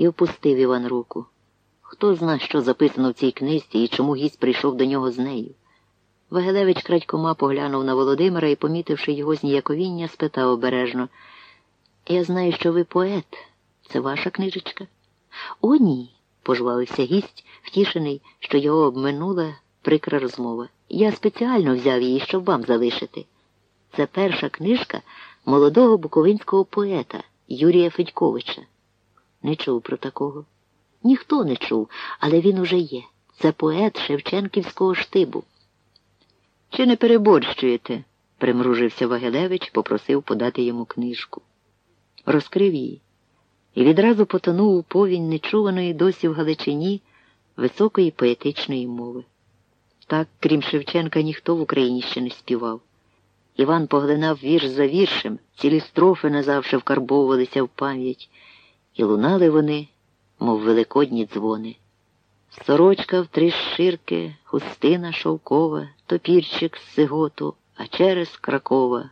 І опустив Іван руку. Хто зна, що записано в цій книжці і чому гість прийшов до нього з нею. Вагелевич крадькома поглянув на Володимира і, помітивши його зніяковіння, спитав обережно Я знаю, що ви поет. Це ваша книжечка? О, ні, пожвалився гість, втішений, що його обминула прикра розмова. Я спеціально взяв її, щоб вам залишити. Це перша книжка молодого буковинського поета Юрія Федьковича. Не чув про такого. Ніхто не чув, але він уже є. Це поет Шевченківського штибу. Чи не переборщуєте? примружився Вагелевич, попросив подати йому книжку. Розкрив її і відразу потонув у повінь нечуваної досі в Галичині високої поетичної мови. Так, крім Шевченка, ніхто в Україні ще не співав. Іван поглинав вірш за віршем, цілі строфи назавше вкарбовувалися в пам'ять, і лунали вони, мов великодні дзвони. Сорочка в три ширки, хустина шовкова, топірчик з сиготу, а через Кракова,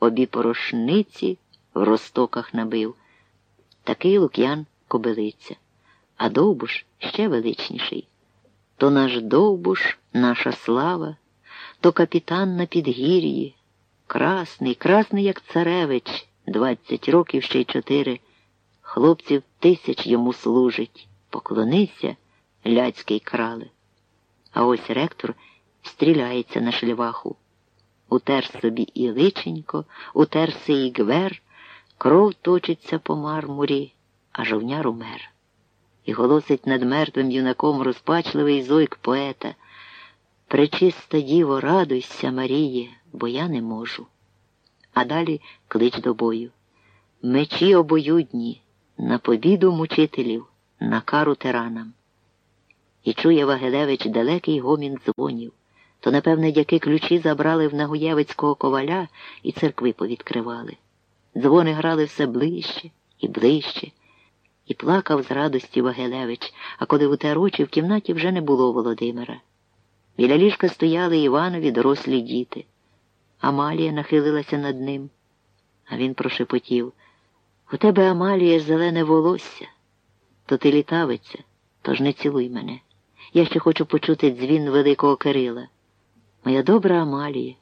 обі порошниці в ростоках набив. Такий лук'ян кобилиця, а довбуш ще величніший. То наш довбуш, наша слава, то капітан на підгір'ї, красний, красний, як царевич, двадцять років ще й чотири. Хлопців тисяч йому служить. Поклонися, ляцький крале. А ось ректор стріляється на шліваху. Утер собі і личенько, утерся і гвер, кров точиться по мармурі, а жовняр умер. І голосить над мертвим юнаком розпачливий зойк поета. Пречиста діво, радуйся, Маріє, бо я не можу. А далі клич до бою. Мечі обоюдні, на побіду мучителів, на кару тиранам. І чує Вагелевич далекий гомін дзвонів. То, напевне, дяки ключі забрали в Нагуєвицького коваля і церкви повідкривали. Дзвони грали все ближче і ближче, і плакав з радості Вагелевич, а коли утер очі в кімнаті вже не було Володимира. Біля ліжка стояли Іванові дорослі діти. Амалія нахилилася над ним, а він прошепотів У тебе, Амалія, зелене волосся, то ти літавиця, тож не цілуй мене. Я ще хочу почути дзвін великого Кирила. Моя добра Амалія,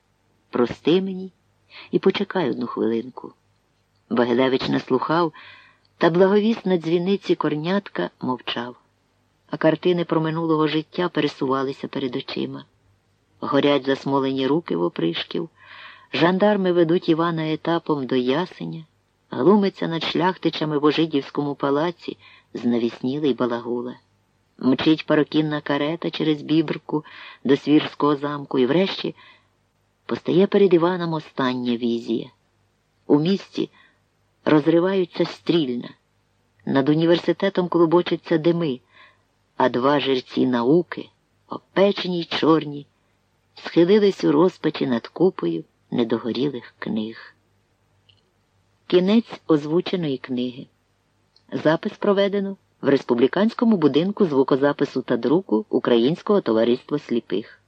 прости мені і почекай одну хвилинку. Багилевич наслухав, та благовіст на дзвіниці корнятка мовчав, а картини про минулого життя пересувалися перед очима. Горять засмолені руки в опришків, жандарми ведуть Івана етапом до ясеня, глумиться над шляхтичами в Ожидівському палаці знавіснілий балагула. Мчить парокінна карета через бібрку до свірського замку і врешті постає перед Іваном остання візія. У місті розриваються стрільна, над університетом клубочаться дими, а два жерці науки, опечені й чорні, схилились у розпачі над купою недогорілих книг. Кінець озвученої книги. Запис проведено в республіканському будинку звукозапису та друку Українського товариства сліпих.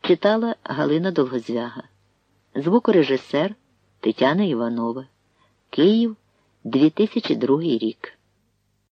Читала Галина Долгозвяга. Звукорежисер Тетяна Іванова. Київ 2002 рік.